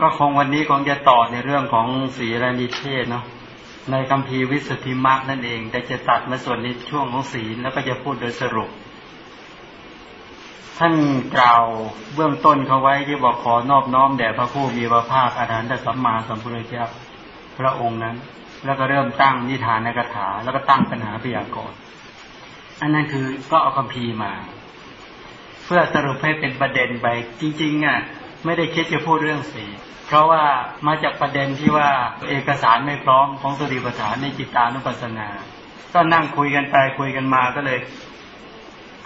ก็คงวันนี้คงจะต่อในเรื่องของศีลนิเทศเนาะในคำพีวิสุทธิมรรคนั่นเอง แต่จะตัดมาส่วนในช่วงของศีลแล้วก็จะพูดโดยสรุป ท่านกล่าวเบื้องต้นเขาไว้ที่บอกขอนอบน้อมแด่พระผู้มีพระภาคอาหารย์สัมมาสัมพุทธเจ้าพระองค์นั้น แล้วก็เริ่มตั้งนิทานในกถา แล้วก็ตั้งปัญหาพยากรณ์อันนั้นคือก็เอาคำพีมา เพื่อสรุปให้เป็นประเด็นไปจริง ๆอะไม่ได้คิดจะพูดเรื่องสี เพราะว่ามาจากประเด็นที่ว่าเอกสารไม่พร้อมของสติปัฏฐานในจิตานุปัสสนา ก็นั่งคุยกันไปคุยกันมาก็เลย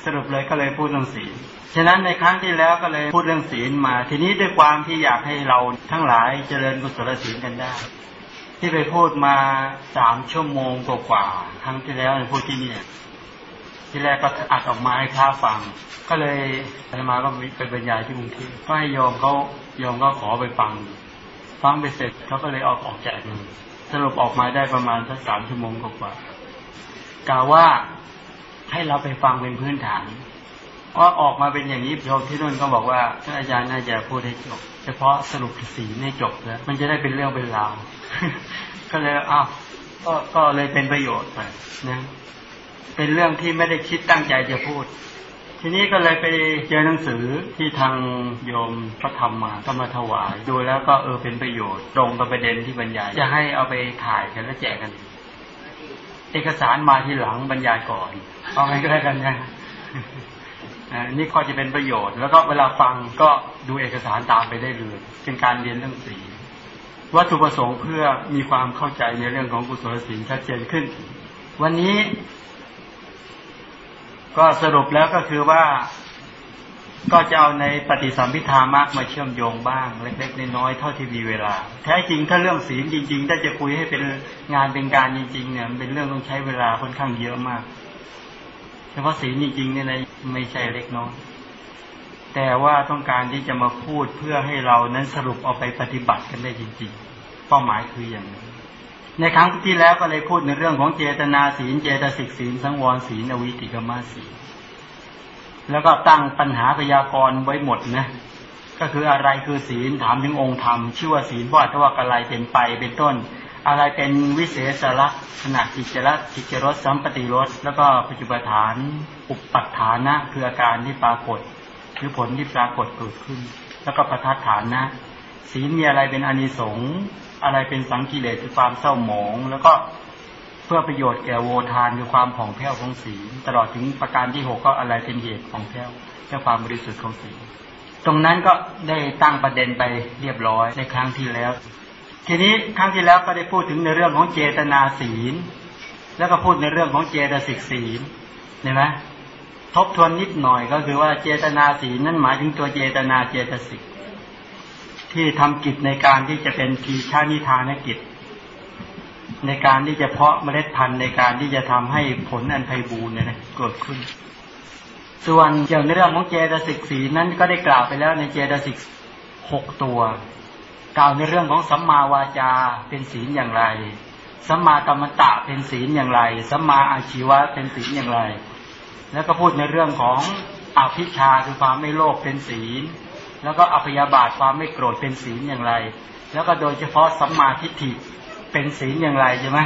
สรุปเลยก็เลยพูดเรื่องศีลฉะนั้นในครั้งที่แล้วก็เลยพูดเรื่องศีลมา ทีนี้ด้วยความที่อยากให้เราทั้งหลายเจริญกุศลศีลกันได้ ที่ไปพูดมาสามชั่วโมงกว่าครั้งที่แล้วในพูดที่นี่ ที่แรกก็อัดออกมาให้พระฟัง ก็เลยอาตมาก็ไปบรรยายที่กรุงเทพก็ให้โยมเขาโยมก็ขอไปฟัง ฟังไปเสร็จเขาก็เลยออกออกแจกสรุปออกมาได้ประมาณสักสามชั่วโมงกว่ากล่าวว่าให้เราไปฟังเป็นพื้นฐานก็ออกมาเป็นอย่างนี้โยมที่นู่นก็บอกว่าท่านอาจารย์น่าจะพูดให้จบ เฉพาะสรุปสีให้จบแล้วมันจะได้เป็นเรื่องเป็นราวก็เลยอ้าวก็ก็เลยเป็นประโยชน์ไปนะ เป็นเรื่องที่ไม่ได้คิดตั้งใจจะพูด ทีนี้ก็เลยไปเจอหนังสือที่ทางโยมพระธรรมมาก็มาถวาย ดูแล้วก็เออเป็นประโยชน์ตรงกับประเด็นที่บรรยาย จะให้เอาไปถ่ายกันแล้วแจกกัน เอกสารมาทีหลังบรรยายก่อน เอาไงก็ได้กันนะนี่ข้อจะเป็นประโยชน์ แล้วก็เวลาฟังก็ดูเอกสารตามไปได้เลยเป็นการเรียนเรื่องสีวัตถุประสงค์เพื่อมีความเข้าใจในเรื่องของกุศลศีลชัดเจนขึ้น วันนี้ ก็สรุปแล้วก็คือว่าก็จะเอาในปฏิสัมพิธามากมาเชื่อมโยงบ้าง เล็กๆน้อยๆเท่าที่มีเวลา แท้จริงถ้าเรื่องศีลจริง ๆ ถ้าจะคุยให้เป็นงานเป็นการจริง ๆ เนี่ยเป็นเรื่องต้องใช้เวลาค่อนข้างเยอะมากเฉพาะศีลจริงๆเนี่ยไม่ใช่เล็กน้อยแต่ว่าต้องการที่จะมาพูดเพื่อให้เรานั้นสรุปเอาไปปฏิบัติกันได้จริง ๆ เป้าหมายคืออย่างนี้ ในครั้งที่แล้วก็เลยพูดในเรื่องของเจตนาศีล เจตสิกศีล สังวรศีล อวิติกมาศีล แล้วก็ตั้งปัญหาพยากรณ์ไว้หมดนะ ก็คืออะไรคือศีลถามถึงองค์ธรรม ชื่อว่าศีลว่าทว่าอะไรเป็นไปเป็นต้น อะไรเป็นวิเศษลักษณะจิจระจิจรสสัมปติรสแล้วก็ปัจจุบัฐาน อุปปัฏฐานะคืออาการที่ปรากฏหรือผลที่ปรากฏเกิดขึ้น แล้วก็ประทัดฐานนะศีลมีอะไรเป็นอนิสงส์ อะไรเป็นสังกิเลสคือความเศร้าหมอง แล้วก็เพื่อประโยชน์แก่โวทานคือความผ่องแผ้วของศีลตลอดถึงประการที่หกก็อะไรเป็นเหตุของแผ้วแค่ความบริสุทธิ์ของศีลตรงนั้นก็ได้ตั้งประเด็นไปเรียบร้อยในครั้งที่แล้ว ทีนี้ครั้งที่แล้วก็ได้พูดถึงในเรื่องของเจตนาศีล แล้วก็พูดในเรื่องของเจตสิกศีลเห็นไหมทบทวนนิดหน่อยก็คือว่าเจตนาศีลนั่นหมายถึงตัวเจตนาเจตสิก ที่ทำกิจในการที่จะเป็นทีชานิทานกิจ ในการที่จะเพาะเมล็ดพันธุ์ในการที่จะทำให้ผลอันไพบูรณ์เนี่ยเกิดขึ้น ส่วนเกี่ยวในเรื่องของเจตสิกสีนั้นก็ได้กล่าวไปแล้วในเจตสิกหกตัว กล่าวในเรื่องของสัมมาวาจาเป็นศีลอย่างไรสัมมากรรมตะเป็นศีลอย่างไรสัมมาอาชีวะเป็นศีลอย่างไร แล้วก็พูดในเรื่องของอภิชาคือความไม่โลภเป็นศีล แล้วก็อภยาบาทความไม่โกรธเป็นศีลอย่างไร แล้วก็โดยเฉพาะสัมมาทิฏฐิเป็นศีลอย่างไรใช่ไหม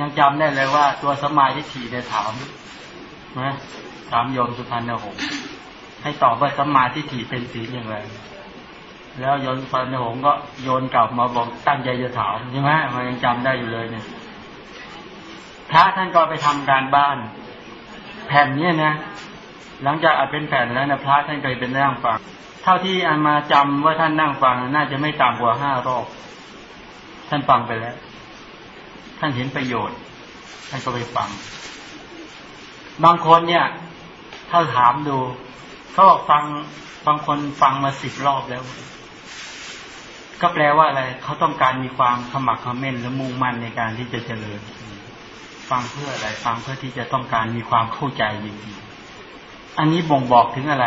ยังจำได้เลยว่าตัวสัมมาทิฏฐิเนี่ยถามนะถามโยมสุพรรณหงษ์ให้ตอบว่าสัมมาทิฏฐิเป็นศีลอย่างไร แล้วโยนสุพรรณหงษ์ก็โยนกลับมาบอกตั้งใจจะถามใช่ไหมมันยังจำได้อยู่เลยเนี่ยพระท่านก็ไปทำการบ้าน แผ่นนี้นะ หลังจากอัดเป็นแผ่นแล้วนะพระท่านเคยเป็นร่างฟัง เท่าที่อันมาจำว่าท่านนั่งฟังน่าจะไม่ต่ำกว่าห้ารอบ ท่านฟังไปแล้ว ท่านเห็นประโยชน์ ท่านก็ไปฟัง บางคนเนี่ย ถ้าถามดูเขาบอกฟังบางคนฟังมาสิบรอบแล้ว ก็แปลว่าอะไรเขาต้องการมีความขมักขม้นและมุ่งมั่นในการที่จะเจริญ ฟังเพื่ออะไร ฟังเพื่อที่จะต้องการมีความเข้าใจจริงๆอันนี้บ่งบอกถึงอะไร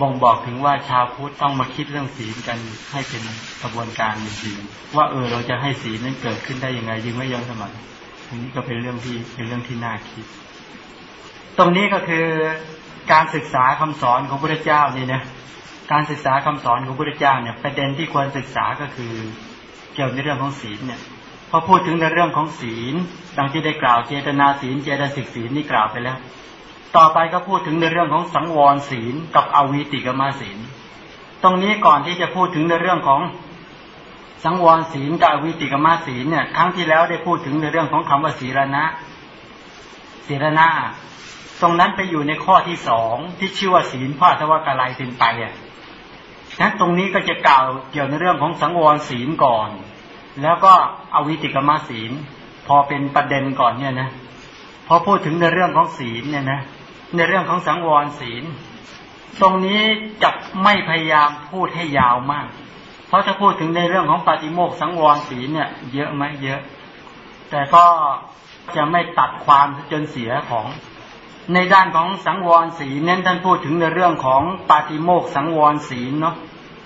บ่งบอกถึงว่าชาวพุทธต้องมาคิดเรื่องศีลกันให้เป็นกระบวนการจริงๆว่าเออเราจะให้ศีลนั้นเกิดขึ้นได้ยังไงยิ่งไม่ย้อนสมัยอันนี้ก็เป็นเรื่องที่เป็นเรื่องที่น่าคิด ตรงนี้ก็คือการศึกษาคำสอนของพระเจ้านี่นะการศึกษาคำสอนของพระเจ้าเนี่ย ประเด็นที่ควรศึกษาก็คือเกี่ยวในเรื่องของศีลเนี่ยพอพูดถึงในเรื่องของศีล ดังที่ได้กล่าวเจตนาศีล เจตสิกศีลนี่กล่าวไปแล้ว ต่อไปก็พูดถึงในเรื่องของสังวรศีลกับอวิติกมาศีล ตรงนี้ก่อนที่จะพูดถึงในเรื่องของสังวรศีลกับอวิติกมาศีลเนี่ยครั้งที่แล้วได้พูดถึงในเรื่องของคำว่าศีรณะศีรณะตรงนั้นไปอยู่ในข้อที่สองที่ชื่อว่าศีลพระทวากาลัยเป็นไปอะนั้นตรงนี้ก็จะกล่าวเกี่ยวในเรื่องของสังวรศีลก่อน แล้วก็อวิติกมาศีล พอเป็นประเด็นก่อนเนี่ยนะพอพูดถึงในเรื่องของศีลเนี่ยนะ ในเรื่องของสังวรศีล ตรงนี้จะไม่พยายามพูดให้ยาวมาก เพราะถ้าพูดถึงในเรื่องของปฏิโมกสังวรศีลเนี่ย เยอะไหมเยอะ แต่ก็จะไม่ตัดความจนเสียของ ในด้านของสังวรศีลเน้นท่านพูดถึงในเรื่องของปาติโมกสังวรศีลเนาะ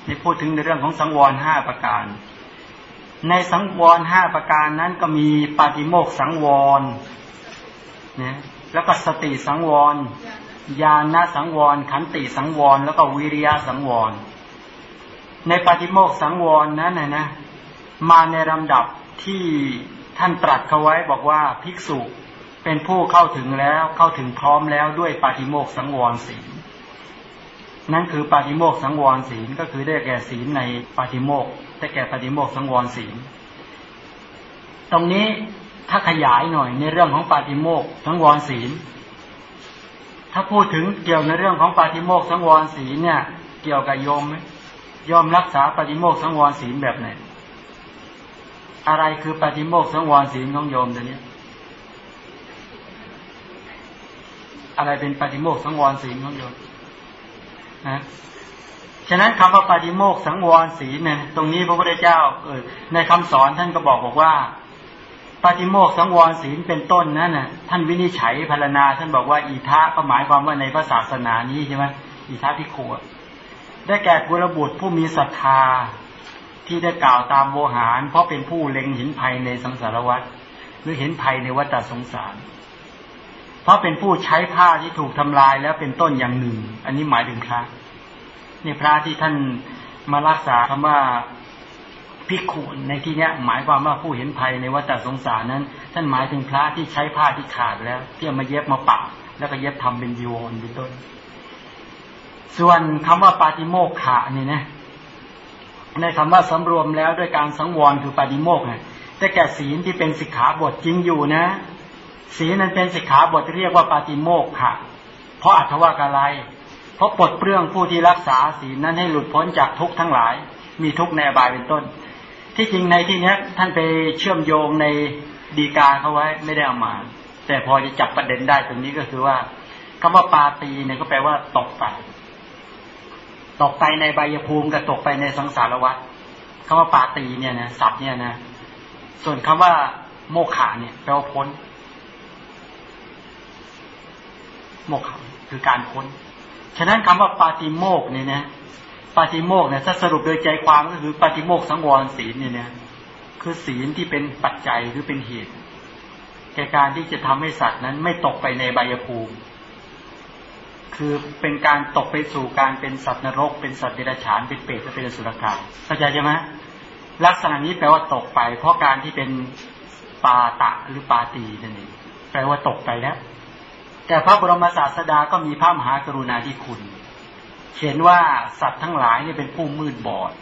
ในพูดถึงในเรื่องของสังวรห้าประการ ในสังวรห้าประการนั้นก็มีปาติโมกสังวรเนะ แล้วก็สติสังวร ญาณสังวร ขันติสังวร แล้วก็วิริยะสังวร ในปาติโมกสังวรนั้นนะนะ มาในลำดับที่ท่านตรัสเขาไว้บอกว่าภิกษุเป็นผู้เข้าถึงแล้วเข้าถึงพร้อมแล้วด้วยปาฏิโมกสังวรศีลนั่นคือปาฏิโมกสังวรศีลก็คือได้แก่ศีลในปาฏิโมกได้แก่ปาฏิโมกสังวรศีล ตรงนี้ ถ้าขยายหน่อยในเรื่องของปาฏิโมกสังวรศีล ถ้าพูดถึงเกี่ยวในเรื่องของปาฏิโมกสังวรศีลเนี่ย เกี่ยวกับโยมไหมยอมรักษาปาฏิโมกสังวรศีลแบบไหน อะไรคือปาฏิโมกสังวรศีลของโยมตัวนี้อะไรเป็นปฏิโมกสังวรศีลของโยมนะ ฉะนั้นคำว่าปฏิโมกสังวรศีลเนี่ย ตรงนี้พระพุทธเจ้าเออในคำสอนท่านก็บอกบอกว่า ปฏิโมกสังวรศีลเป็นต้นนั่นน่ะท่านวินิจฉัยพารณา ท่านบอกว่าอีทะก็หมายความว่าในพระศาสนานี้ใช่ไหมอีทะพิโคได้แก่กุลบุตรผู้มีศรัทธาที่ได้กล่าวตามโวหาร เพราะเป็นผู้เล็งเห็นภัยในสังสารวัฏหรือเห็นภัยในวัฏสงสาร เพราะเป็นผู้ใช้ผ้าที่ถูกทำลายแล้วเป็นต้นอย่างหนึ่ง อันนี้หมายถึงพระนี่พระที่ท่านมารักษาคำว่า พิกุในที่นี้หมายความว่าผู้เห็นภัยในวัฏสงสารนั้น ท่านหมายถึงพระที่ใช้ผ้าที่ขาดแล้วที่มาเย็บมาปักแล้วก็เย็บทำเป็นยีวรเป็นต้น ส่วนคำว่าปาติโมกขะนี่นะในคำว่าสำรวมแล้วด้วยการสังวรคือปาติโมกเนี่ยแต่แก่ศีลที่เป็นสิกขาบทจริงอยู่นะ ศีลนั้นเป็นสิกขาบทเรียกว่าปาติโมกค่ะเพราะอัตวากอะไรเพราะปลดเปลื้องผู้ที่รักษาศีลนั้นให้หลุดพ้นจากทุกข์ทั้งหลาย มีทุกข์ในอบายเป็นต้น ที่จริงในที่นี้ท่านไปเชื่อมโยงในดีกาเขาไว้ไม่ได้เอามา แต่พอจะจับประเด็นได้ตรงนี้ก็คือว่าคำว่าปาตีเนี่ยก็แปลว่าตกไปตกไปในใบยภูมิกับตกไปในสังสารวัฏคำว่าปาตีเนี่ยนะศัพท์เนี่ยนะ ส่วนคำว่าโมขาเนี่ยแปลว่าพ้น โมกขคือการพ้น ฉะนั้นคำว่าปาติโมกเนี่ยนะ ปาติโมกเนี่ยถ้าสรุปโดยใจความก็คือปาติโมกสังวรศีลเนี่ยนะคือศีลที่เป็นปัจจัยหรือเป็นเหตุแก่การที่จะทำให้สัตว์นั้นไม่ตกไปในใบยภูมิ คือเป็นการตกไปสู่การเป็นสัตว์นรก เป็นสัตว์เดรัจฉานเป็นเปรตและเป็นสุรกายเข้าใจใช่ไหมลักษณะนี้แปลว่าตกไป เพราะการที่เป็นปาตะหรือปาตีนั่นเองแปลว่าตกไปแล้ว แต่พระบรมศาสดาก็มีพระมหากรุณาธิคุณ เห็นว่าสัตว์ทั้งหลายเนี่ยเป็นผู้มืดบอด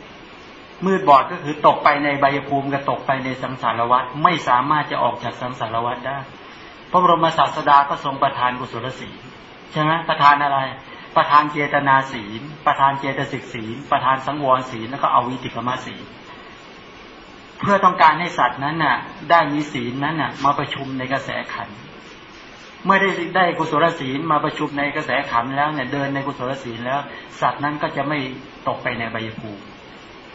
มืดบอดก็คือตกไปในใบภูมิกับตกไปในสังสารวัฏไม่สามารถจะออกจากสังสารวัฏได้ พระบรมศาสดาก็ทรงประทานกุศลศีลใช่ไหมประทานอะไร ประทานเจตนาศีล ประทานเจตสิกศีล ประทานสังวรศีลแล้วก็เอาวิติกมาศีลเพื่อต้องการให้สัตว์นั้นน่ะ ได้มีศีลนั้นน่ะ มาประชุมในกระแสขันธ์ เมื่อได้ได้กุศลศีลมาประชุมในกระแสขันแล้วเนี่ยเดินในกุศลศีลแล้ว สัตว์นั้นก็จะไม่ตกไปในใบภูมิ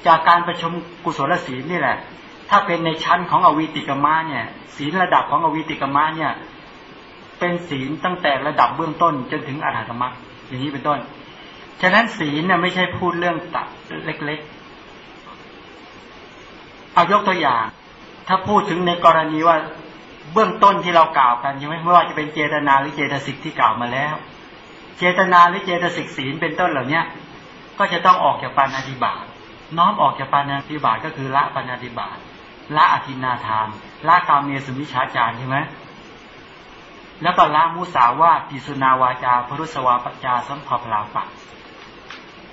จากการประชุมกุศลศีลนี่แหละ ถ้าเป็นในชั้นของอวิติกมะเนี่ย ศีลระดับของอวิติกมะเนี่ย เป็นศีลตั้งแต่ระดับเบื้องต้นจนถึงอรหัตมรรคอย่างนี้เป็นต้น ฉะนั้นศีลเนี่ยไม่ใช่พูดเรื่องตัดเล็กๆเอายกตัวอย่าง ถ้าพูดถึงในกรณีว่า เบื้องต้นที่เรากล่าวกันใช่ไหมไม่ว่าจะเป็นเจตนาหรือเจตสิกที่กล่าวมาแล้ว เจตนาหรือเจตสิกศีลเป็นต้นเหล่าเนี้ยก็จะต้องออกจากปานาติบาตน้อมออกจากปานาติบาตก็คือละปานาติบาตละอธินาทานละกามเมสุมิชาจารใช่ไหมแล้วก็ละมุสาวาปิสุนาวาจาพรุสวาปัจจาสัมภพลาปะ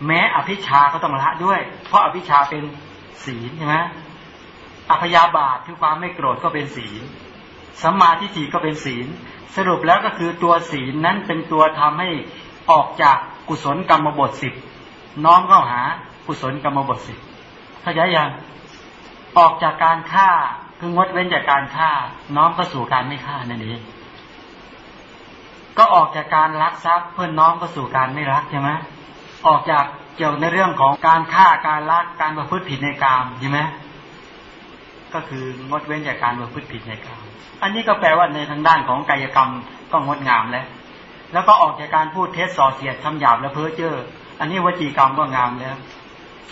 แม้อภิชาก็ต้องละด้วย เพราะอภิชาเป็นศีลใช่ไหมอภยาบาทคือความไม่โกรธก็เป็นศีล สัมมาทิฏฐิก็เป็นศีล สรุปแล้วก็คือตัวศีลนั้นเป็นตัวทำให้ออกจากกุศลกรรมบทสิบน้อมเข้าหากุศลกรรมบทสิบเข้าใจยังออกจากการฆ่าคืองดเว้นจากการฆ่า น้อมเข้าสู่การไม่ฆ่านั่นเองก็ออกจากการรักทรัพย์เพื่อน้อมเข้าสู่การไม่รักใช่ไหมออกจากเกี่ยวในเรื่องของการฆ่าการลักการประพฤติผิดในกามใช่ไหม ก็คืองดเว้นจากการประพฤติผิดในกามอันนี้ก็แปลว่าในทางด้านของกายกรรมก็งดงามแล้ว แล้วก็ออกจากการพูดเท็จส่อเสียดคำหยาบและเพ้อเจ้อ อันนี้วจีกรรมก็งามแล้ว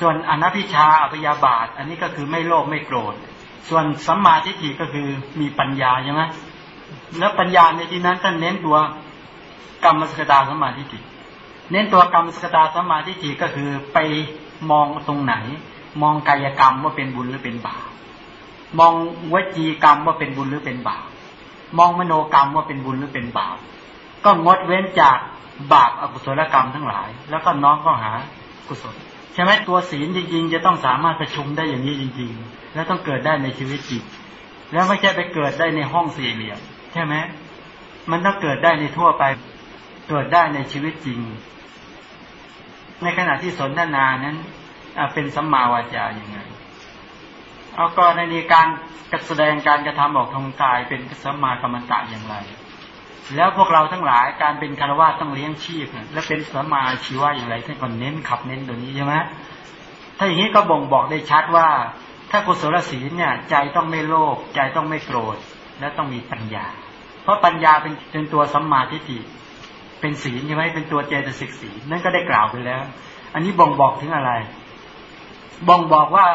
ส่วนอนัพิชาอภยาบาท อันนี้ก็คือไม่โลภไม่โกรธ ส่วนสัมมาทิฏฐิก็คือมีปัญญาใช่ไหมแล้วปัญญาในที่นั้นท่านเน้นตัวกรรมสกตาสัมมาทิฏฐิ เน้นตัวกรรมสกตาสัมมาทิฏฐิก็คือไปมองตรงไหน มองกายกรรมว่าเป็นบุญหรือเป็นบาป มองวจีกรรมว่าเป็นบุญหรือเป็นบาปมองมโนกรรมว่าเป็นบุญหรือเป็นบาปก็งดเว้นจากบาปอกุศลกรรมทั้งหลาย แล้วก็น้อมเข้าหากุศลใช่ไหมตัวศีลจริง ๆ จะต้องสามารถประชุมได้อย่างนี้จริง ๆ แล้วต้องเกิดได้ในชีวิตจริงแล้วไม่ใช่ไปเกิดได้ในห้องสี่เหลี่ยมใช่ไหมมันต้องเกิดได้ในทั่วไป เกิดได้ในชีวิตจริง ในขณะที่สนทนานั้นเป็นสัมมาวาจาอย่างไง เอาก็ในนี้การแสดงการกระทำออกทางกายเป็นสัมมากรรมตะอย่างไร แล้วพวกเราทั้งหลายการเป็นคารวะต้องเลี้ยงชีพและเป็นสัมมาชีวะอย่างไรท่านก็เน้นขับเน้นตัวนี้ใช่ไหมถ้าอย่างนี้ก็บ่งบอกได้ชัดว่า ถ้ากุศลศีลเนี่ย ใจต้องไม่โลภใจต้องไม่โกรธ และต้องมีปัญญา เพราะปัญญาเป็นเป็นตัวสัมมาทิฏฐิเป็นศีลใช่ไหมเป็นตัวเจตสิกศีลนั่นก็ได้กล่าวไปแล้ว อันนี้บ่งบอกถึงอะไร บ่งบอกว่า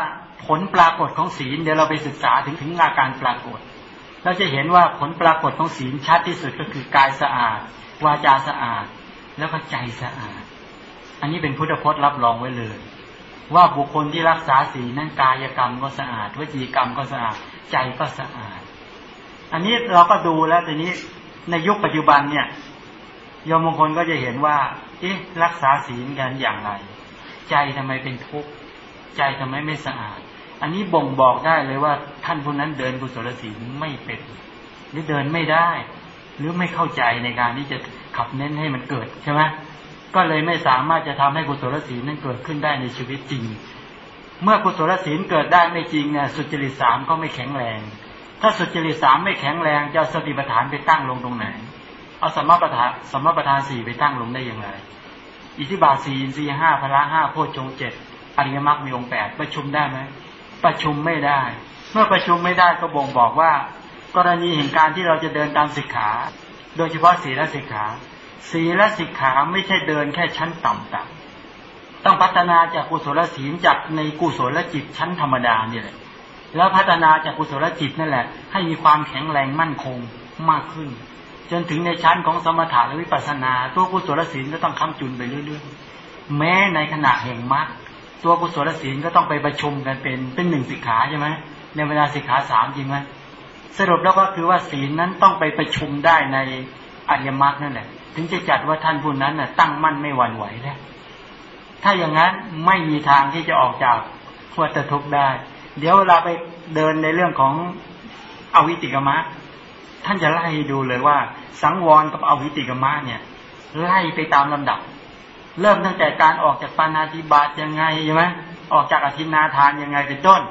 ผลปรากฏของศีลเดี๋ยวเราไปศึกษาถึงถึงอาการปรากฏ เราจะเห็นว่าผลปรากฏของศีลชัดที่สุดก็คือกายสะอาด วาจาสะอาด แล้วก็ใจสะอาด อันนี้เป็นพุทธพจน์รับรองไว้เลย ว่าบุคคลที่รักษาศีลนั้นกายกรรมก็สะอาดวจีกรรมก็สะอาด ใจก็สะอาด อันนี้เราก็ดูแล้วทีนี้ในยุคปัจจุบันเนี่ยยมมงคลก็จะเห็นว่าเอ๊ะรักษาศีลกันอย่างไร ใจทำไมเป็นทุกข์ใจทำไมไม่สะอาด อันนี้บ่งบอกได้เลยว่า ท่านผู้นั้นเดินกุศลศีลไม่เป็นหรือเดินไม่ได้ หรือไม่เข้าใจในการที่จะขับเน้นให้มันเกิดใช่ไหมก็เลยไม่สามารถจะทำให้กุศลศีลนั้นเกิดขึ้นได้ในชีวิตจริง เมื่อกุศลศีลเกิดได้ไม่จริงเนี่ยสุจริตสามก็ไม่แข็งแรง ถ้าสุจริตสามไม่แข็งแรงจะสติปัฏฐานไปตั้งลงตรงไหน เอาสมประธานสมประธานสี่ไปตั้งลงได้อย่างไร อิทธิบาทสี่สี่ห้าพละห้าโพชฌงเจ็ดอริยมรรคมีองค์แปดประชุมได้ไหม ประชุมไม่ได้ เมื่อประชุมไม่ได้ก็บ่งบอกว่า กรณีแห่งการที่เราจะเดินตามสิกขา โดยเฉพาะศีลสิกขา ศีลสิกขาไม่ใช่เดินแค่ชั้นต่ำๆต้องพัฒนาจากกุศลศีลจากในกุศลจิตชั้นธรรมดานี่แหละแล้วพัฒนาจากกุศลจิตนั่นแหละ ให้มีความแข็งแรงมั่นคงมากขึ้น จนถึงในชั้นของสมถะและวิปัสสนา ตัวกุศลศีลก็ต้องค้ำจุนไปเรื่อยๆ แม้ในขณะแห่งมรรค ตัวกุศลศีลก็ต้องไปประชุมกันเป็นเป็นหนึ่งสิกขาใช่ไหมในเวลาสิกขาสามจริงไหมสรุปแล้วก็คือว่าศีลนั้นต้องไปประชุมได้ในอริยมรรคนั่นแหละ ถึงจะจัดว่าท่านผู้นั้นน่ะตั้งมั่นไม่หวั่นไหวแล้วถ้าอย่างนั้นไม่มีทางที่จะออกจากวัฏทุกข์ได้ เดี๋ยวเวลาไปเดินในเรื่องของอวิติกมรรคท่านจะไล่ดูเลยว่า สังวรกับอวิติกมะเนี่ย ไล่ไปตามลำดับ เริ่มตั้งแต่การออกจากปานาติบาตยังไงใช่ไหมออกจากอธินาทานยังไงเป็นต้น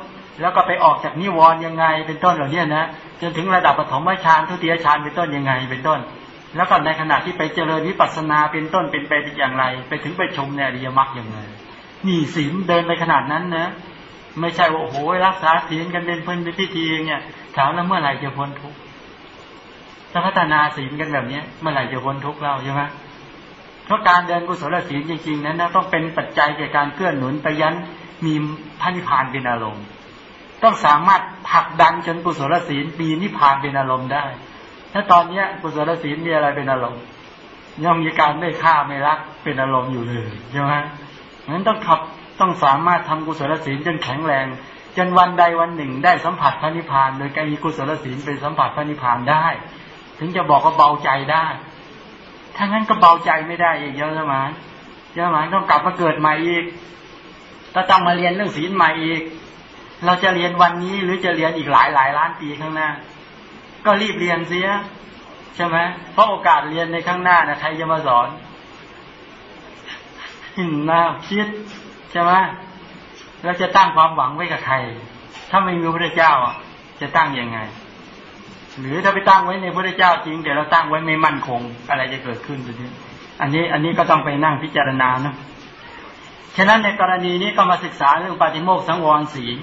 แล้วก็ไปออกจากนิวรณ์ยังไงเป็นต้นเหล่านี้นะจนถึงระดับปฐมฌานทุติยฌานเป็นต้นยังไงเป็นต้น แล้วก็ในขณะที่ไปเจริญวิปัสสนาเป็นต้นเป็นไปอย่างไร ไปถึงไปชมในอริยมรรคอย่างไรนี่ศีลเดินไปขนาดนั้นนะไม่ใช่ว่าโอ้โหรักษาศีลกันเป็นเพื่อนพิธีเนี่ยถามแล้วเมื่อไหร่จะพ้นทุกข์ถ้าพัฒนาศีลกันแบบนี้เมื่อไหร่จะพ้นทุกข์เราใช่ไหม เพราะการเดินกุศลศีลจริง ๆ นั้นนะต้องเป็นปัจจัยแก่การเคลื่อนหนุนไปยันมีพระนิพพานเป็นอารมณ์ ต้องสามารถผลักดันจนกุศลศีลมีนิพพานเป็นอารมณ์ได้ ถ้าตอนเนี้ยกุศลศีลมีอะไรเป็นอารมณ์ย่อมมีการไม่ฆ่าไม่รักเป็นอารมณ์อยู่เลยใช่ไหมนั้นต้องขับต้องสามารถทำกุศลศีลจนแข็งแรง จนวันใดวันหนึ่งได้สัมผัสพระนิพพาน โดยการมีกุศลศีลเป็นสัมผัสพระนิพพานได้ ถึงจะบอกว่าเบาใจได้ ถ้างั้นก็เบาใจไม่ได้อีกเยอะมานเยอะมานต้องกลับมาเกิดใหม่อีกก็ต้องมาเรียนเรื่องศีลใหม่อีก เราจะเรียนวันนี้หรือจะเรียนอีกหลายหลายล้านปีข้างหน้า ก็รีบเรียนเสียใช่ไหมเพราะโอกาสเรียนในข้างหน้านะใครจะมาสอนน่าคิดใช่ไหมเราจะตั้งความหวังไว้กับใคร ถ้าไม่มีพระเจ้าจะตั้งยังไง หรือถ้าไปตั้งไว้ในพระเจ้าจริงแต่เราตั้งไว้ไม่มั่นคง อะไรจะเกิดขึ้นตัวนี้อันนี้อันนี้ก็ต้องไปนั่งพิจารณานะฉะนั้นในกรณีนี้ก็มาศึกษาเรื่องปฏิโมกสังวรศีล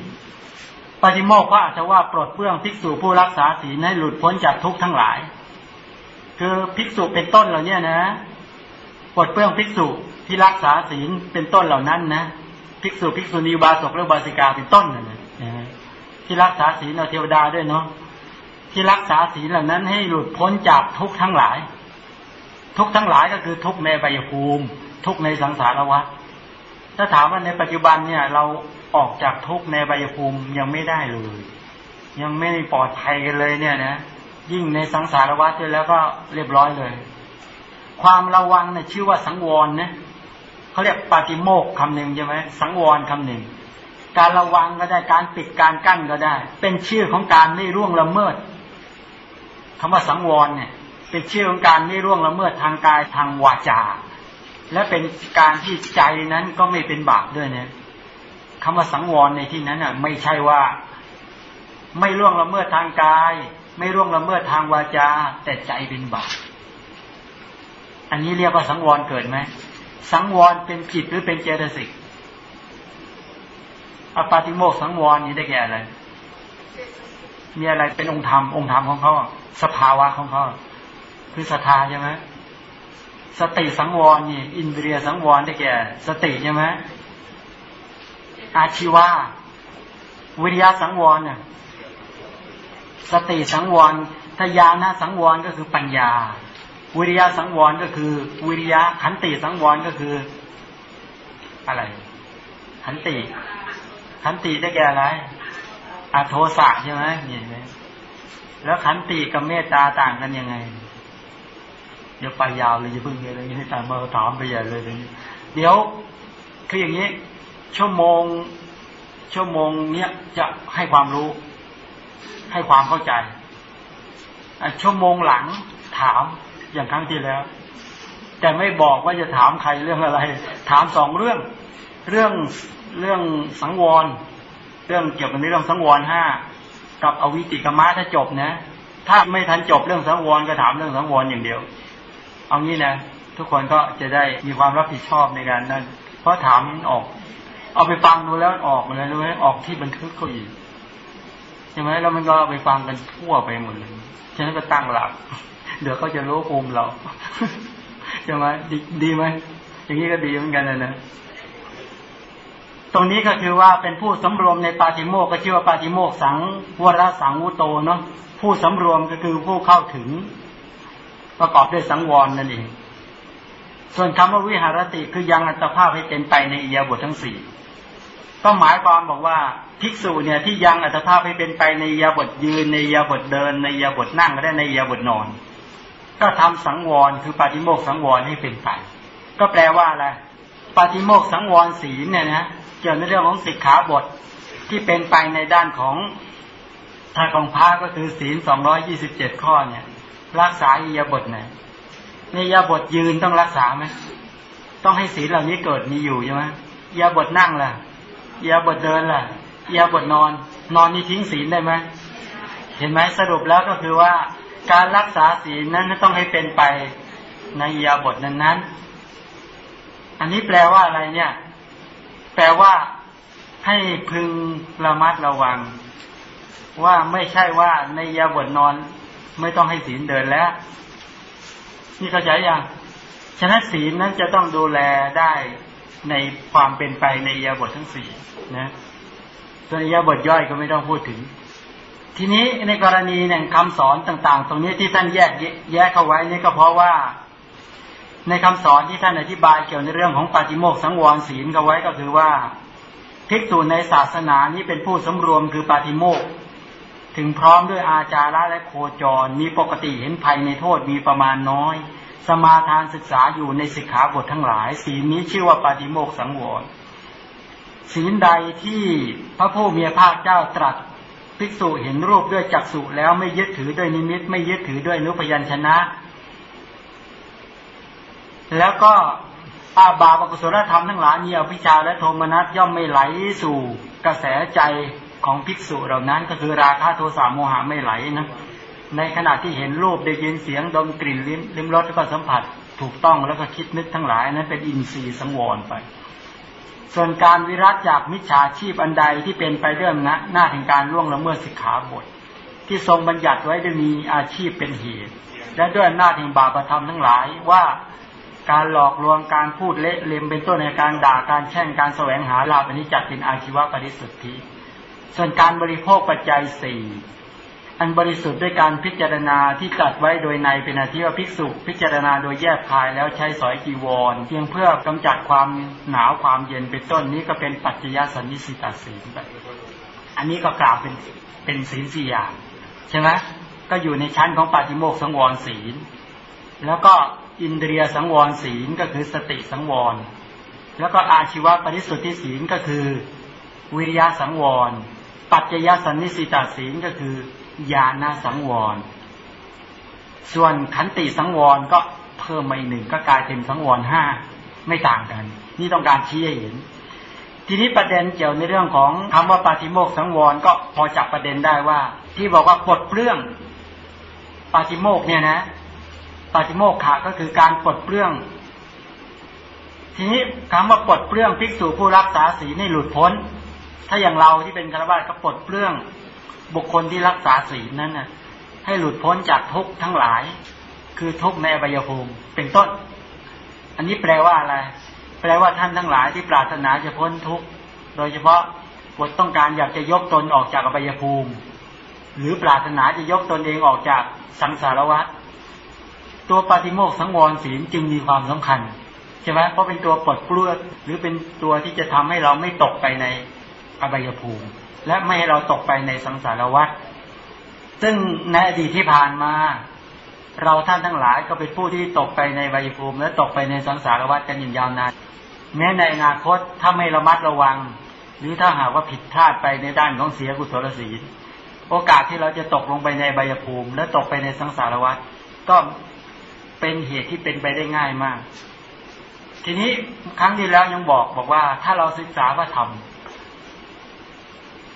ปฏิโมกก็อาจจะว่าปลดเปลื้องภิกษุผู้รักษาศีลให้หลุดพ้นจากทุกข์ทั้งหลาย คือภิกษุเป็นต้นเหล่านี้นะปลดเปลื้องภิกษุที่รักษาศีลเป็นต้นเหล่านั้นนะภิกษุภิกษุณีบาศกหรือบาสิกาเป็นต้นนะที่รักษาศีลเอาเทวดาด้วยเนาะ ที่รักษาศีลเหล่านั้นให้หลุดพ้นจากทุกข์ทั้งหลาย ทุกข์ทั้งหลายก็คือทุกข์ในใบภูมิ ทุกข์ในสังสารวัฏถ้าถามว่าในปัจจุบันเนี่ย เราออกจากทุกข์ในใบภูมิยังไม่ได้เลย ยังไม่ปลอดภัยกันเลยเนี่ยนะยิ่งในสังสารวัฏแล้วก็เรียบร้อยเลย ความระวังเนี่ยชื่อว่าสังวรนะเขาเรียกปาติโมกคำหนึ่งใช่ไหมสังวรคำหนึ่งการระวังก็ได้การปิดการกั้นก็ได้ เป็นชื่อของการไม่ร่วงละเมิด คำว่าสังวรเนี่ย เป็นชื่อของการไม่ร่วงละเมิดทางกายทางวาจา และเป็นการที่ใจนั้นก็ไม่เป็นบาปด้วยเนี่ยคำว่าสังวรในที่นั้นอะ ไม่ใช่ว่า ไม่ร่วงละเมิดทางกาย ไม่ร่วงละเมิดทางวาจา แต่ใจเป็นบาปอันนี้เรียกว่าสังวรเกิดไหมสังวรเป็นจิตหรือเป็นเจตสิกอปาติโมกสังวรนี้ได้แก่อะไร มีอะไรเป็นองค์ธรรมองค์ธรรมของเขาสภาวะของเขาคือศรัทธาใช่ไหมสติสังวรนี่อินเดียสังวรได้แก่ สติใช่ไหมอาชีวะวิริยะสังวรเนี่ยสติสังวรทยานะสังวรก็คือปัญญา วิริยะสังวรก็คือ วิริยะขันติสังวรก็คืออะไรขันติขันติได้แก่อะไร อโทสะใช่ไหมเห็นไหมแล้วขันติกับเมตตาต่างกันยังไง เดี๋ยวไปยาวเลยจะเพิ่งเลยอะไรให้ตามมาถามไปใหญ่เลยเดี๋ยวคืออย่างนี้ ชั่วโมง ชั่วโมงเนี้ยจะให้ความรู้ ให้ความเข้าใจชั่วโมงหลังถามอย่างครั้งที่แล้ว แต่ไม่บอกว่าจะถามใครเรื่องอะไร ถามสองเรื่อง เรื่องเรื่องสังวร เรื่องเกี่ยวกับเรื่องสังวรห้ากับอวิติกมะถ้าจบนะ ถ้าไม่ทันจบเรื่องสังวรก็ถามเรื่องสังวรอย่างเดียว เอางี้นะทุกคนก็จะได้มีความรับผิดชอบในการนั้น เพราะถามออก เอาไปฟังดูแล้วออกมาเลยรู้ไหมออกที่บันทึกเขาอีกใช่ไหมแล้วมันก็ไปฟังกันทั่วไปหมดเลยฉะนั้นก็ตั้งหลัก เดี๋ยวเขาจะรู้ภูมิเราใช่ไหมดดีไหมอย่างนี้ก็ดีเหมือนกันนะนะ ตรงนี้ก็คือว่าเป็นผู้สำรวมในปาติโมกก็ชื่อว่าปาติโมกสังวรสังวุโตเนาะผู้สำรวมก็คือผู้เข้าถึง ประกอบด้วยสังวรนั่นเอง ส่วนคำว่าวิหารติคือยังอัตภาพให้เป็นไปในอียาบททั้งสี่ก็หมายความบอกว่าภิกษุเนี่ยที่ยังอัตภาพให้เป็นไปในยาบทยืนในยาบทเดิน ในยาบทนั่งและในยาบทนอน ก็ทำสังวรคือปาฏิโมกสังวรให้เป็นไปก็แปลว่าอะไร ปฏิโมกสังวรศีลเนี่ยนะเกี่ยวในเรื่องของสิกขาบทที่เป็นไปในด้านของทางของพระก็คือศีลสองร้อยยี่สิบเจ็ดข้อเนี่ย รักษาอิยาบทไหนในยาบทยืนต้องรักษาไหมต้องให้ศีลเหล่านี้เกิดมีอยู่ใช่ไหมยาบทนั่งล่ะยาบทเดินล่ะยาบทนอน นอนนี่ทิ้งศีลได้ไหมเห็นไหมสรุปแล้วก็คือว่าการรักษาศีลนั้นต้องให้เป็นไปในยาบทนั้นนั้น อันนี้แปลว่าอะไรเนี่ย แปลว่าให้พึงระมัดระวัง ว่าไม่ใช่ว่าในยาบทนอน ไม่ต้องให้ศีลเดินแล้ว นี่เข้าใจยังฉะนั้นศีลนั้นจะต้องดูแลได้ในความเป็นไปในยาบททั้งสี่นะส่วนยาบทย่อยก็ไม่ต้องพูดถึง ทีนี้ในกรณีหนึ่งคำสอนต่าง ๆ ตรงนี้ที่ท่านแยกแยกเข้าไว้นี่ก็เพราะว่า ในคำสอนที่ท่านอธิบายเกี่ยวในเรื่องของปาฏิโมกสังวรศีลก็ไว้ก็คือว่าภิกษุในศาสนานี้เป็นผู้สำรวมคือปาฏิโมกถึงพร้อมด้วยอาจาระและโคจร มีปกติเห็นภัยในโทษมีประมาณน้อย สมาทานศึกษาอยู่ในสิกขาบททั้งหลาย ศีลนี้ชื่อว่าปาฏิโมกสังวรศีลใดที่พระผู้มีพระเจ้าตรัสภิกษุเห็นรูปด้วยจักษุแล้วไม่ยึดถือด้วยนิมิต ไม่ยึดถือด้วยนุพยัญชนะ แล้วก็อาบาปกุศลธรรมทั้งหลายมีอภิชาและโทมนัสย่อมไม่ไหลสู่กระแสใจของภิกษุเหล่านั้น ก็คือราคะโทสะโมหะไม่ไหลนะในขณะที่เห็นรูปได้ยินเสียงดมกลิ่นลิ้มลิ้มรสแล้วก็สัมผัสถูกต้องแล้วก็คิดนึกทั้งหลายนั้นเป็นอินทรีย์สังวรไป ส่วนการวิรัตจากมิจฉาชีพอันใดที่เป็นไปเรื่องนะหน้าถึงการล่วงละเมิดสิกขาบท ที่ทรงบัญญัติไว้ได้มีอาชีพเป็นเหตุ และด้วยหน้าถึงบาปธรรมทั้งหลายว่า การหลอกลวงการพูดเละเลมเป็นต้นในการด่าการแช่งการแสวงหาลาภอันนี้จัดเป็นอาชีวะปริสุทธิ ส่วนการบริโภคปัจจัยสี่อันบริสุทธิ์ด้วยการพิจารณาที่จัดไว้โดยในเป็นอาทิว่าภิกษุ พิจารณาโดยแยกคายแล้วใช้สอยจีวรเพียงเพื่อกำจัดความหนาวความเย็นเป็นต้นนี้ก็เป็นปัจจยสันนิสิตาศีลไปอันนี้ก็กล่าวเป็นเป็นศีลสี่อย่างใช่ไหมก็อยู่ในชั้นของปาฏิโมกสังวรศีล แล้วก็ อินเดียสังวรศีลก็คือสติสังวร แล้วก็อาชีวปริสุทธิศีลก็คือ วิริยะสังวร ปัจจยสันนิสิตาศีลก็คือญาณสังวร ส่วนขันติสังวรก็เพิ่มมาอีกหนึ่งก็กลายเป็นสังวรห้าไม่ต่างกัน นี่ต้องการชี้ให้เห็น ทีนี้ประเด็นเกี่ยวในเรื่องของคำว่าปาฏิโมกสังวรก็พอจับประเด็นได้ว่า ที่บอกว่าปลดเปลื้องปาฏิโมกเนี่ยนะ ปาฏิโมกขะก็คือการปลดเปลื้อง ทีนี้คำว่าปลดเปลื้องภิกษุผู้รักษาศีลให้หลุดพ้น ถ้าอย่างเราที่เป็นฆราวาสก็ปลดเปลื้องบุคคลที่รักษาศีลนั้นนะให้หลุดพ้นจากทุกข์ทั้งหลาย คือทุกข์ในอบายภูมิเป็นต้น อันนี้แปลว่าอะไร แปลว่าท่านทั้งหลายที่ปรารถนาจะพ้นทุกข์โดยเฉพาะบทต้องการอยากจะยกตนออกจากอบายภูมิ หรือปรารถนาจะยกตนเองออกจากสังสารวัฏ ตัวปฏิโมกสังวรศีลจึงมีความสำคัญใช่ไหมเพราะเป็นตัวปลดเปลื้องหรือเป็นตัวที่จะทำให้เราไม่ตกไปในอบายภูมิ และไม่ให้เราตกไปในสังสารวัฏซึ่งในอดีตที่ผ่านมา เราท่านทั้งหลายก็เป็นผู้ที่ตกไปในอบายภูมิ และตกไปในสังสารวัฏกันอย่างยาวนานแม้ในอนาคตถ้าไม่ระมัดระวัง หรือถ้าหากว่าผิดพลาดไปในด้านของเสียกุศลศีลโอกาสที่เราจะตกลงไปในบายภูมิ และตกไปในสังสารวัฏก็ เป็นเหตุที่เป็นไปได้ง่ายมาก ทีนี้ครั้งที่แล้วยังบอกบอกว่า ถ้าเราศึกษาพระธรรม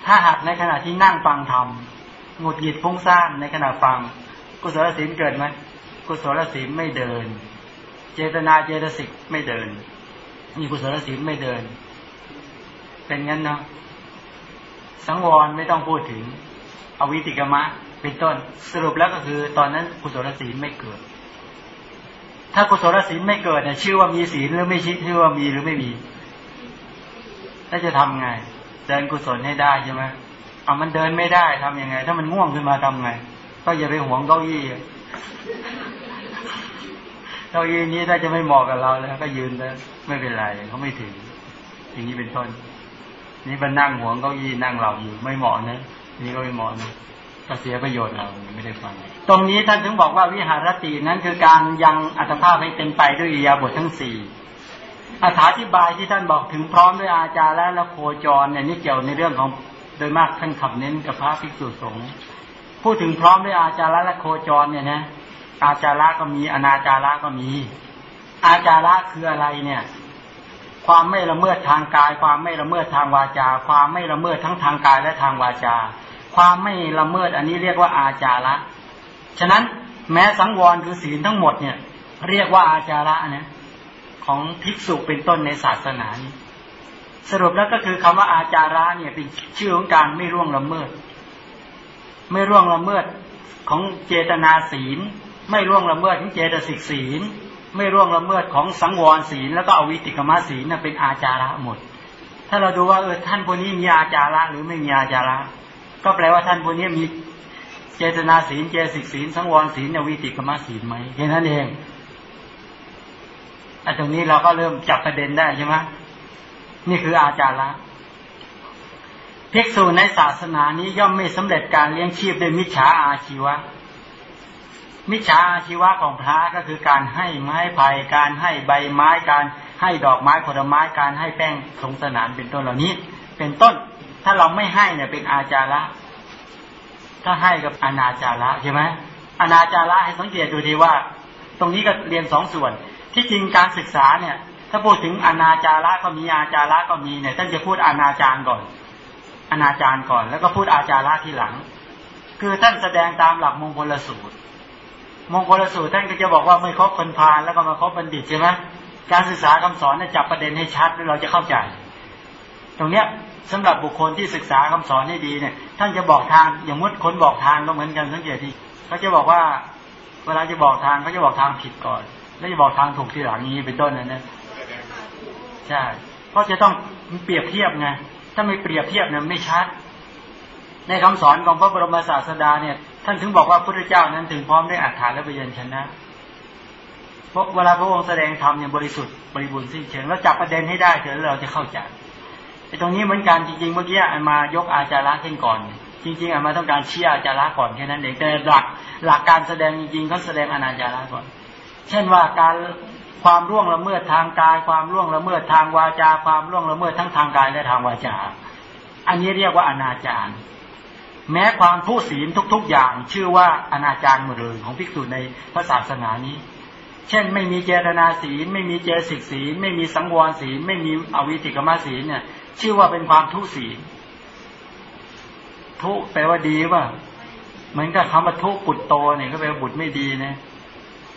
ถ้าหากในขณะที่นั่งฟังธรรมหงุดหงิดฟุ้งซ่านในขณะฟัง กุศลศีลเกิดไหมกุศลศีลไม่เดิน เจตนาเจตสิกไม่เดินมีกุศลศีลไม่เดิน เป็นงั้นเนาะสังวรไม่ต้องพูดถึง อวิติกมะเป็นต้นสรุปแล้วก็คือ ตอนนั้นกุศลศีลไม่เกิด ถ้ากุศลศีลไม่เกิดเนี่ยชื่อว่ามีศีลหรือไม่ชื่อว่ามีหรือไม่มีถ้าจะทำไงเดินกุศลให้ได้ใช่ไหมเอามันเดินไม่ได้ทํำยังไง ถ้ามันง่วงขึ้นมาทำไง ก็อย่าไปหวงเก้าอี้เก้าอี้นี้ถ้าจะไม่เหมาะกับเราแล้ว ก็ยืนแล้วไม่เป็นไรเขาไม่ถึง อย่างนี้เป็นต้น นี่มันนั่งหวงเก้าอี้นั่งหลับอยู่ไม่เหมาะนะนี่ก็ไม่เหมาะนะก็เสียประโยชน์เราไม่ได้ฟัง ตรงนี้ท่านถึงบอกว่าวิหารตินั้นคือการยังอัตภาพให้เป็นไปด้วยยาบททั้งสี่อธิบายที่ท่านบอกถึงพร้อมด้วยอาจารย์และละโคจรเนี่ยนี่เกี่ยวในเรื่องของโดยมากท่านขับเน้นกับพระภิกษุสงฆ์พูดถึงพร้อมด้วยอาจารย์และโคจรเนี่ยนะอาจาระก็มีอนาจาระก็มี อาจาระคืออะไรเนี่ย ความไม่ละเมิดทางกาย ความไม่ละเมิดทางวาจา ความไม่ละเมิดทั้งทางกายและทางวาจา ความไม่ละเมิดอันนี้เรียกว่าอาจาระ ฉะนั้นแม้สังวรคือศีลทั้งหมดเนี่ย เรียกว่าอาจาระเนี่ยของภิกษุเป็นต้นในศาสนานี้ สรุปแล้วก็คือคำว่าอาจาระเนี่ยเป็นชื่อของการไม่ร่วงละเมิด ไม่ร่วงละเมิดของเจตนาศีล ไม่ร่วงละเมิดของเจตสิกศีล ไม่ร่วงละเมิดของสังวรศีล แล้วก็อวิติกมาศีลเป็นอาจาระหมด ถ้าเราดูว่าเออท่านพวกนี้มีอาจาระหรือไม่มีอาจาระ ก็แปลว่าท่านพวกนี้มี เจตนาศีลเจสิกศีลสังวรศีลวิติกรรมศีลไหมแค่นั้นเองไอตรงนี้เราก็เริ่มจับประเด็นได้ใช่ไหมนี่คืออาจารย์ละภิกษุในศาสนานี้ย่อมไม่สำเร็จการเลี้ยงชีพด้วยมิจฉาอาชีวะ มิจฉาอาชีวะของพระก็คือการให้ไม้ไผ่การให้ใบไม้การให้ดอกไม้ผลไม้การให้แป้งสงสนานเป็นต้นเหล่านี้ เป็นต้น ถ้าเราไม่ให้เนี่ยเป็นอาจาระ ถ้าให้กับอนาจาระใช่ไหมอนาจาระให้สังเกตดูดีว่า ตรงนี้ก็เรียนสองส่วน ที่จริงการศึกษาเนี่ย ถ้าพูดถึงอนาจาระก็มีอาจาระก็มีเนี่ยท่านจะพูดอนาจารก่อน อนาจารก่อน แล้วก็พูดอาจาระทีหลัง คือท่านแสดงตามหลักมงคลสูตร มงคลสูตรท่านก็จะบอกว่าไม่ครบคนพาลแล้วก็มาครบบัณฑิตใช่ไหมการศึกษาคำสอนเนี่ยจับประเด็นให้ชัดแล้วเราจะเข้าใจ ตรงเนี้ย สำหรับบุคคลที่ศึกษาคำสอนให้ดีเนี่ย ท่านจะบอกทางอย่างมุดคนบอกทางก็เหมือนกันสังเกตที่เขาจะบอกว่าเวลาจะบอกทางเขาจะบอกทางผิดก่อน แล้วจะบอกทางถูกทีหลังนี้เป็นต้นนั่นนะใช่เพราะจะต้องเปรียบเทียบไงถ้าไม่เปรียบเทียบเนี่ยไม่ชัด ในคำสอนของพระบรมศาสดาเนี่ย ท่านถึงบอกว่าพระพุทธเจ้านั้นถึงพร้อมได้อัฏฐานและปยัญชนะเพราะเวลาพระองค์แสดงธรรมเนี่ยบริสุทธิ์บริบูรณ์สิ้นเชิงแล้วจับประเด็นให้ได้เถอะเราจะเข้าใจ ตรงนี้เหมือนกันจริงๆเมื่อกี้อันมายกอาจาระขึ้นก่อน จริงๆอันมาต้องการชี้อาจาระก่อนแค่นั้นเองแต่หลักหลักการแสดงจริงๆเขาแสดงอนาจาระก่อน เช่นว่าการความร่วงละเมิดทางกาย ความร่วงละเมิดทางวาจา ความร่วงละเมิดทั้งทางกายและทางวาจา อันนี้เรียกว่าอนาจารแม้ความผู้ศีลทุก ๆ อย่างชื่อว่าอนาจารหมดเลยของภิกษุในพระศาสนานี้ เช่น ไม่มีเจตนาศีล ไม่มีเจสิกศีล ไม่มีสังวรศีล ไม่มีอวิติกรรมศีลเนี่ย ชื่อว่าเป็นความทุศีทุแปลว่าดีว่าเหมือนกับคำว่าทุปุตโตเนี่ยก็แปลว่าบุตรไม่ดีนะ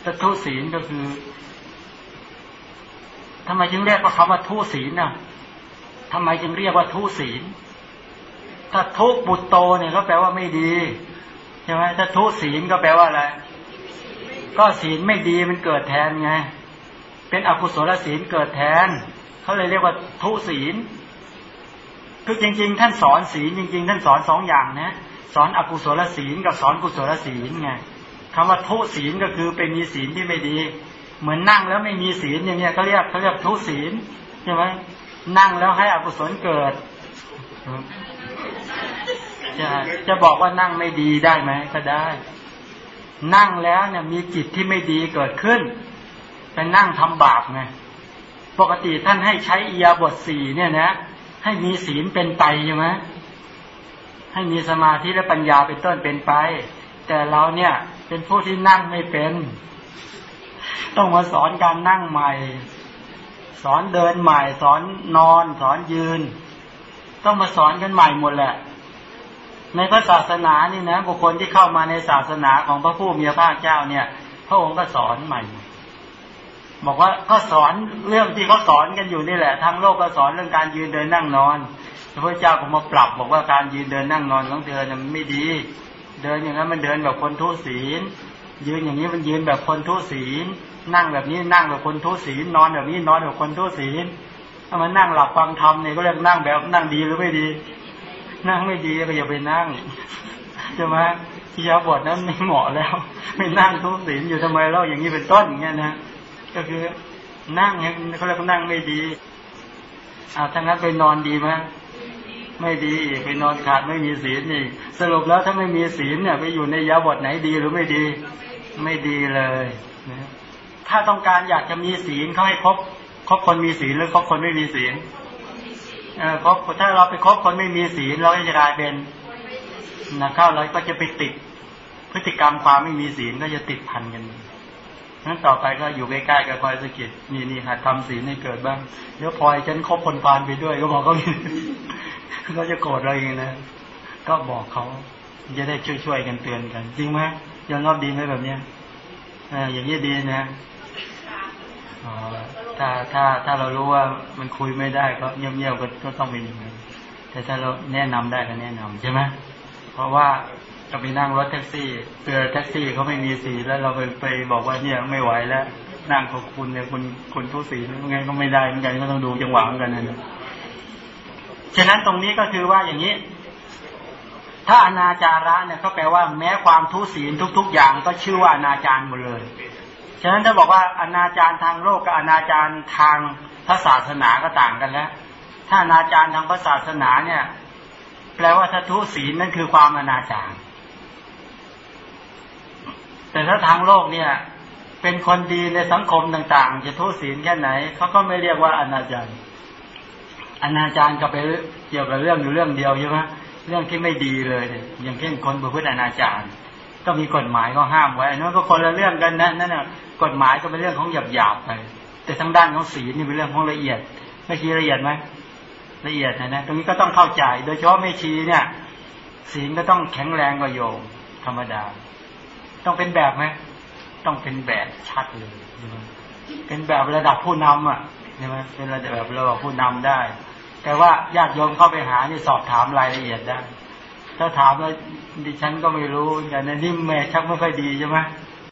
แต่ทุศีลก็คือทำไมจึงเรียกว่าคำว่าทุศีลน่ะทำไมจึงเรียกว่าทุศีล ถ้าทุปุตโตเนี่ยก็แปลว่าไม่ดีใช่ไหมถ้าทุศีลก็แปลว่าอะไร ก็ศีลไม่ดีมันเกิดแทนไง เป็นอกุศลศีลเกิดแทน เขาเลยเรียกว่าทุศีล คือจริง ๆ ท่านสอนศีลจริง ๆ ท่านสอนสองอย่างนะสอนอกุศลศีลกับสอนกุศลศีลไงคำว่าทุศีลก็คือเป็นมีศีลที่ไม่ดี เหมือนนั่งแล้วไม่มีศีลอย่างเงี้ยเขาเรียกเขาเรียกทุศีลใช่ไหมนั่งแล้วให้อกุศลเกิดจะจะบอกว่านั่งไม่ดีได้ไหมก็ได้ นั่งแล้วเนี่ยมีจิตที่ไม่ดีเกิดขึ้นเป็นนั่งทำบาปไงปกติท่านให้ใช้อียาบทสี่เนี่ยนะ ให้มีศีลเป็นไปใช่ไหมให้มีสมาธิและปัญญาเป็นต้นเป็นไป แต่เราเนี่ยเป็นผู้ที่นั่งไม่เป็น ต้องมาสอนการนั่งใหม่ สอนเดินใหม่ สอนนอน สอนยืน ต้องมาสอนกันใหม่หมดแหละ ในพระศาสนานี่นะบุคคลที่เข้ามาในศาสนาของพระผู้มีพระภาคเจ้าเนี่ย พระองค์ก็สอนใหม่ บอกว่าก็สอนเรื่องที่เขาสอนกันอยู่นี่แหละทั้งโลกก็สอนเรื่องการยืนเดินนั่งนอนพระเจ้าก็มาปรับบอกว่าการยืนเดินนั่งนอนของเธอเนี่ยมันไม่ดี เดินอย่างนั้นมันเดินแบบคนทุศีล ยืนอย่างนี้มันยืนแบบคนทุศีล นั่งแบบนี้นั่งแบบคนทุศีล นอนแบบนี้นอนแบบคนทุศีลถ้ามันนั่งหลับฟังธรรมเนี่ยก็เรียกนั่งแบบนั่งดีหรือไม่ดี นั่งไม่ดีก็อย่าไปนั่งใช่ไหมที่ยาบทนั้นไม่เหมาะแล้ว ไม่นั่งทุศีลอยู่ทำไมเล่าอย่างนี้เป็นต้นอย่างเงี้ยนะ ก็คือนั่งเนี่ยเขาเรียกนั่งไม่ดีอาทั้งนั้นไปนอนดีไหมไม่ดีไปนอนขาดไม่มีศีลนี่สรุปแล้วถ้าไม่มีศีลเนี่ย ไปอยู่ในยาบทไหนดีหรือไม่ดี ไม่ดีเลยนะถ้าต้องการอยากจะมีศีลเขาให้ครบครบคนมีศีลหรือครบคนไม่มีศีลคบถ้าเราไปคบคนไม่มีศีลเราจะกลายเป็นนะเข้าเราก็จะไปติด พฤติกรรมความไม่มีศีลก็จะติดพันกัน นั้นต่อไปก็อยู่ใกล้ๆกับคอยสกิดนี่นี่หัดทำศีลให้เกิดบ้างเดี๋ยวพลอยฉันคบคนพานไปด้วย ก็บอกก็เขาจะโกรธเราเองนะก็บอกเขาจะได้ช่วยๆกันเตือนกัน จริงไหมยังรอบดีไหมแบบเนี้ยออย่างนี้ดีนะถ้าถ้าถ้าเรารู้ว่ามันคุยไม่ได้ก็เงียบๆก็ต้องเป็นอย่างนั้นแต่ถ้าเราแนะนำได้ก็แนะนำใช่ไหมเพราะว่า จะไปนั่งรถแท็กซี่เจอแท็กซี่เขาไม่มีสีแล้วเราไปไปบอกว่าเนี่ยไม่ไหวแล้วนั่งของคุณเนี่ยคุณคุณทุสียังไงก็ไม่ได้เหมือนกันก็ต้องดูจังหวะเหมือนกันนะฉะนั้นตรงนี้ก็คือว่าอย่างนี้ ถ้าอนาจาระเนี่ยเขาแปลว่าแม้ความทุศีลทุก ๆ อย่างก็ชื่อว่าอนาจารหมดเลย ฉะนั้นถ้าบอกว่าอนาจารทางโลกกับอนาจารทางพระศาสนาก็ต่างกันแล้ว ถ้าอนาจารทางพระศาสนาเนี่ย แปลว่าทัทุศีลนั่นคือความอนาจาร แต่ถ้าทางโลกเนี่ย เป็นคนดีในสังคมต่างๆ จะทุศีลแค่ไหนเขาก็ไม่เรียกว่าอนาจารอนาจารก็ไปเกี่ยวกับเรื่องอยู่เรื่องเดียวใช่ไหมเรื่องที่ไม่ดีเลย อย่างเช่นคนประพฤติอนาจารก็มีกฎหมายก็ห้ามไว้นั่นก็คนละเรื่องกันนะนั่นน่ะกฎหมายก็เป็นเรื่องของหยาบๆไป แต่ทั้งด้านของศีลนี่เป็นเรื่องของละเอียดไม่ชีละเอียดไหมละเอียดนะนะตรงนี้ก็ต้องเข้าใจ โดยเฉพาะไม่ชีเนี่ย ศีลก็ต้องแข็งแรงกว่าโยมธรรมดา ต้องเป็นแบบไหมต้องเป็นแบบชัดเลยเป็นแบบระดับผู้นำอะใช่ไหมเป็นระดับแบบระดับผู้นำได้ แต่ว่าญาติโยมเข้าไปหานี่สอบถามรายละเอียดได้ ถ้าถามแล้วดิฉันก็ไม่รู้อย่างนี้นี่แม่ชักไม่ค่อยดีใช่ไหม